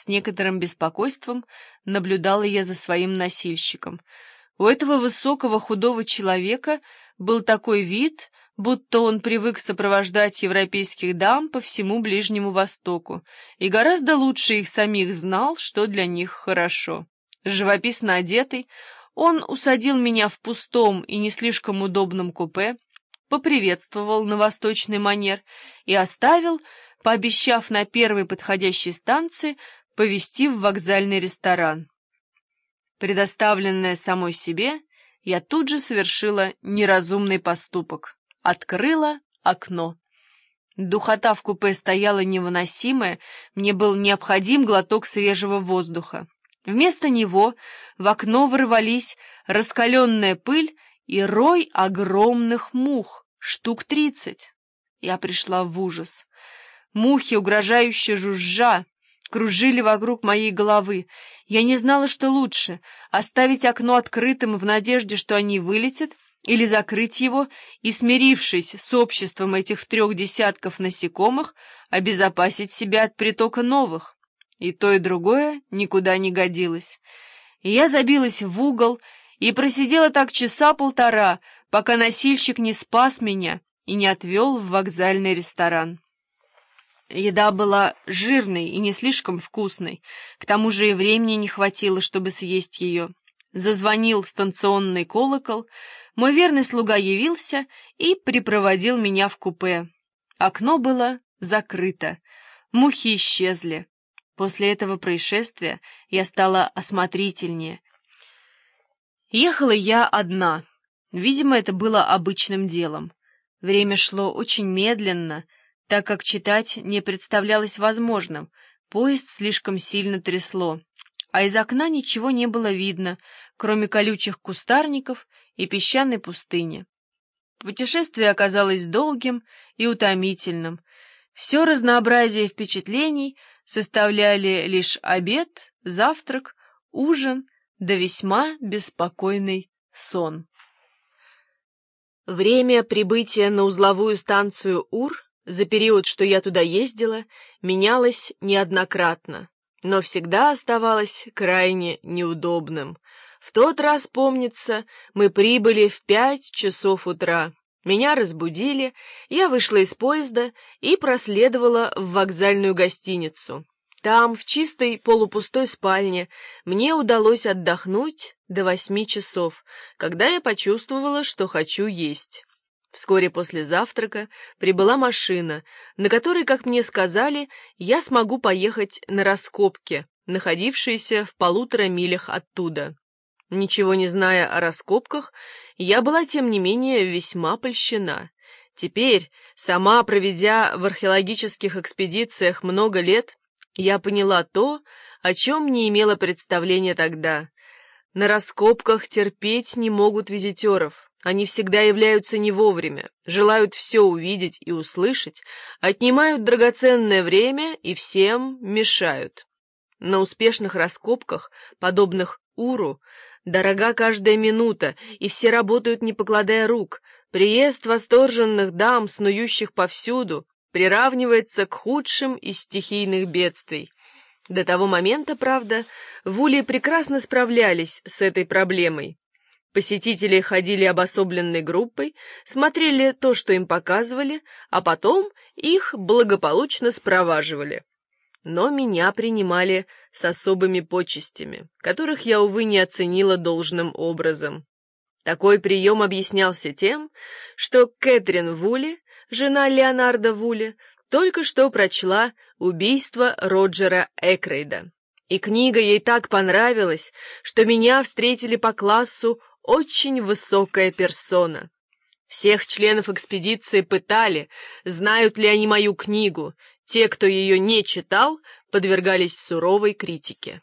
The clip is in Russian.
С некоторым беспокойством наблюдала я за своим носильщиком. У этого высокого худого человека был такой вид, будто он привык сопровождать европейских дам по всему Ближнему Востоку и гораздо лучше их самих знал, что для них хорошо. Живописно одетый, он усадил меня в пустом и не слишком удобном купе, поприветствовал на восточный манер и оставил, пообещав на первой подходящей станции повезти в вокзальный ресторан. Предоставленная самой себе, я тут же совершила неразумный поступок. Открыла окно. Духота в купе стояла невыносимая, мне был необходим глоток свежего воздуха. Вместо него в окно ворвались раскаленная пыль и рой огромных мух, штук тридцать. Я пришла в ужас. Мухи, угрожающе жужжа, кружили вокруг моей головы. Я не знала, что лучше — оставить окно открытым в надежде, что они вылетят, или закрыть его и, смирившись с обществом этих трех десятков насекомых, обезопасить себя от притока новых. И то, и другое никуда не годилось. И я забилась в угол и просидела так часа полтора, пока носильщик не спас меня и не отвел в вокзальный ресторан. Еда была жирной и не слишком вкусной, к тому же и времени не хватило, чтобы съесть ее. Зазвонил станционный колокол, мой верный слуга явился и припроводил меня в купе. Окно было закрыто, мухи исчезли. После этого происшествия я стала осмотрительнее, Ехала я одна. Видимо, это было обычным делом. Время шло очень медленно, так как читать не представлялось возможным. Поезд слишком сильно трясло, а из окна ничего не было видно, кроме колючих кустарников и песчаной пустыни. Путешествие оказалось долгим и утомительным. Все разнообразие впечатлений составляли лишь обед, завтрак, ужин — да весьма беспокойный сон. Время прибытия на узловую станцию Ур за период, что я туда ездила, менялось неоднократно, но всегда оставалось крайне неудобным. В тот раз, помнится, мы прибыли в пять часов утра. Меня разбудили, я вышла из поезда и проследовала в вокзальную гостиницу. Там, в чистой полупустой спальне, мне удалось отдохнуть до восьми часов, когда я почувствовала, что хочу есть. Вскоре после завтрака прибыла машина, на которой, как мне сказали, я смогу поехать на раскопки, находившиеся в полутора милях оттуда. Ничего не зная о раскопках, я была, тем не менее, весьма польщена. Теперь, сама проведя в археологических экспедициях много лет, я поняла то, о чем не имела представления тогда. На раскопках терпеть не могут визитеров. Они всегда являются не вовремя, желают все увидеть и услышать, отнимают драгоценное время и всем мешают. На успешных раскопках, подобных Уру, дорога каждая минута, и все работают, не покладая рук. Приезд восторженных дам, снующих повсюду, приравнивается к худшим из стихийных бедствий. До того момента, правда, в Уле прекрасно справлялись с этой проблемой. Посетители ходили обособленной группой, смотрели то, что им показывали, а потом их благополучно спроваживали. Но меня принимали с особыми почестями, которых я, увы, не оценила должным образом. Такой прием объяснялся тем, что Кэтрин Вули жена Леонарда Вули, только что прочла «Убийство Роджера Экрейда». И книга ей так понравилась, что меня встретили по классу очень высокая персона. Всех членов экспедиции пытали, знают ли они мою книгу. Те, кто ее не читал, подвергались суровой критике.